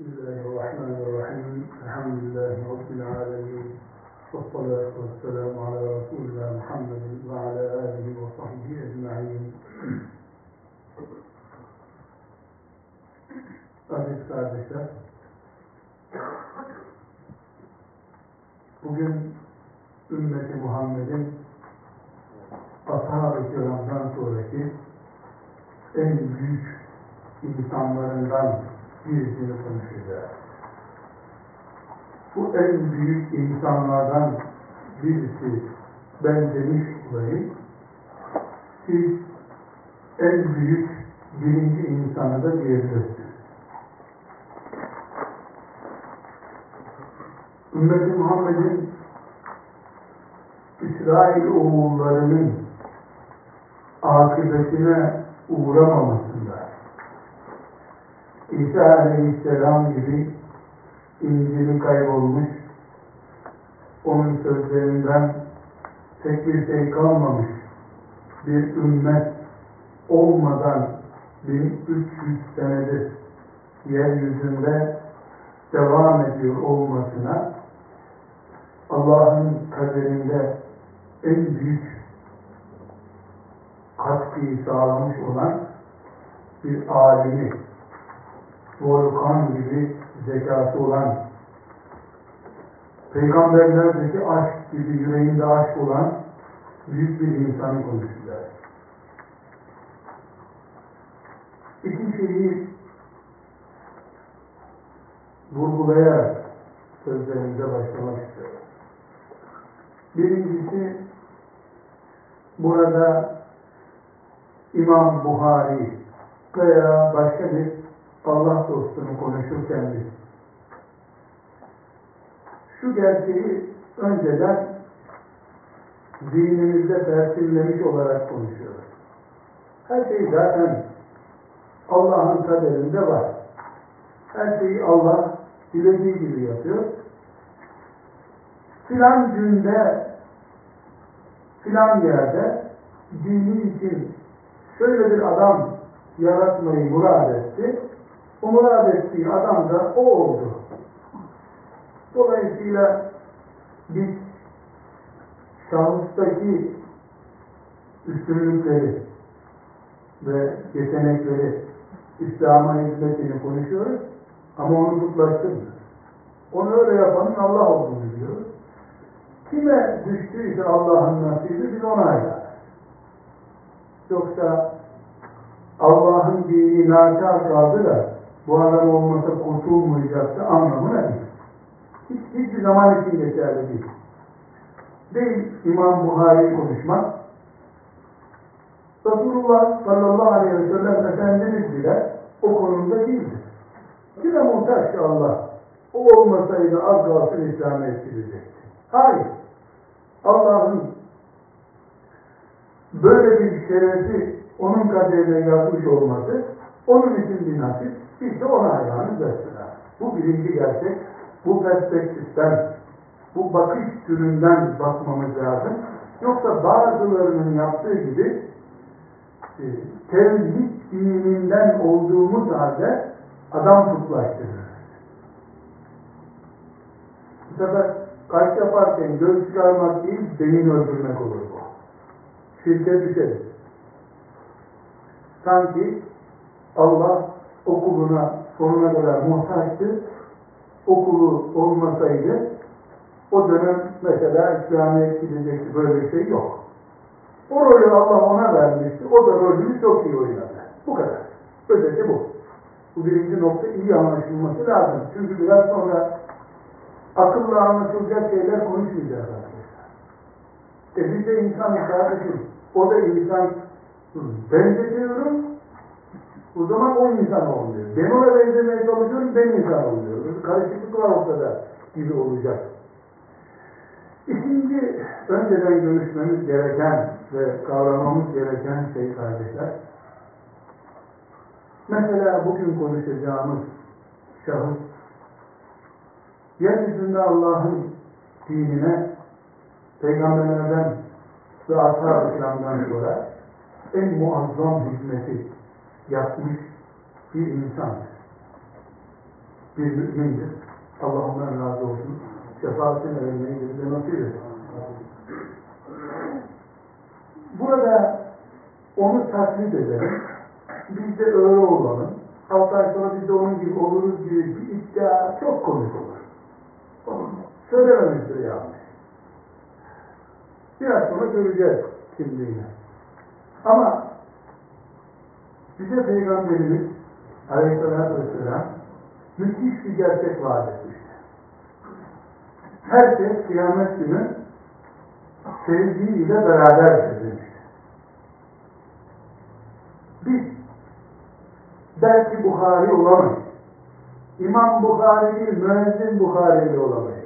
بسم الله الرحمن الرحيم الحمد لله رب العالمين والصلاة والسلام على رسول الله محمد وعلى آله وصحبه أجمعين Aziz kardeşler, bugün ümmeti Muhammed'in ashab-ı kiramdan sonraki en büyük insanlarından birisini konuşacağız. Bu en büyük insanlardan birisi ben demiş olayım. Siz en büyük birinci insanı da diyebilirsiniz. Ümmeti Muhammed'in İsrail oğullarının akıbetine uğramamasında İsa Aleyhisselam gibi İncil'i kaybolmuş, onun sözlerinden tek bir şey kalmamış bir ümmet olmadan 1300 senedir yeryüzünde devam ediyor olmasına Allah'ın kaderinde en büyük katkıyı sağlamış olan bir alimi, volkan gibi zekası olan, peygamberlerdeki aşk gibi yüreğinde aşk olan büyük bir insanı konuşacağız. İki şeyi vurgulayarak sözlerimize başlamak istiyorum. Birincisi burada İmam Buhari veya başka bir Allah dostunu konuşurken biz şu gerçeği önceden dinimizde perçinlemiş olarak konuşuyoruz. Her şey zaten Allah'ın kaderinde var. Her şeyi Allah dilediği gibi yapıyor. Filan günde, filan yerde dini için şöyle bir adam yaratmayı murad etti. O murad ettiği adam da o oldu. Dolayısıyla biz şahıstaki üstünlükleri ve yetenekleri İslam'a hizmetini konuşuyoruz ama onu tutlaştırmıyoruz. Onu öyle yapanın Allah olduğunu biliyoruz. Kime düştüyse Allah'ın nasibi biz ona ayarız. Yoksa Allah'ın dini nakar kaldı da bu adam olmasa kurtulmayacaktı anlamına değil. Hiç, hiçbir zaman için geçerli değil. Değil İmam Buhari konuşmak. Resulullah sallallahu aleyhi ve sellem Efendimiz bile o konumda değildir. Kime muhtaç ki Allah? O olmasaydı az kalsın İslam'ı etkileyecekti. Hayır. Allah'ın böyle bir şerefi onun kaderine yazmış olması onun için bir nasip. Biz de ona hayranız mesela. Bu birinci gerçek. Bu perspektiften, bu bakış türünden bakmamız lazım. Yoksa bazılarının yaptığı gibi e, tevhid dininden olduğumuz halde adam tutlaştırır. Bu sefer kaç yaparken göz çıkarmak değil, beyin öldürmek olur bu. Şirke düşeriz. Sanki Allah okuluna sonuna kadar muhtaçtı. Okulu olmasaydı o dönem mesela İslamiyet gidecekti. Böyle bir şey yok. O rolü Allah ona vermişti. O da rolünü çok iyi oynadı. Bu kadar. Özeti bu. Bu birinci nokta iyi anlaşılması lazım. Çünkü biraz sonra akılla anlaşılacak şeyler konuşmayacağız arkadaşlar. E biz de insan kardeşim. O da insan. Benzetiyorum. O zaman o insan olmuyor. Ben ona benzemeye çalışıyorum, ben insan oluyorum. Bir karışıklık var ortada gibi olacak. İkinci, önceden görüşmemiz gereken ve kavramamız gereken şey kardeşler. Mesela bugün konuşacağımız şahıs, yeryüzünde Allah'ın dinine, peygamberlerden ve ashab-ı sonra en muazzam hizmeti yapmış bir insan. bir mümindir. Allah ondan razı olsun. Şefaatine vermeyi bize nasip etsin. Burada onu taklit edelim. Biz de öyle olalım. 6 ay sonra biz de onun gibi oluruz gibi bir iddia çok komik olur. Söylememizdir yani. Biraz sonra göreceğiz kimliğini. Ama bize Peygamberimiz Aleyhisselatü Vesselam müthiş bir gerçek vaat etmişti. Herkes kıyamet günü sevdiğiyle beraberdir demişti. Biz belki Bukhari olamayız. İmam Bukhari değil, müezzin Bukhari'li olamayız.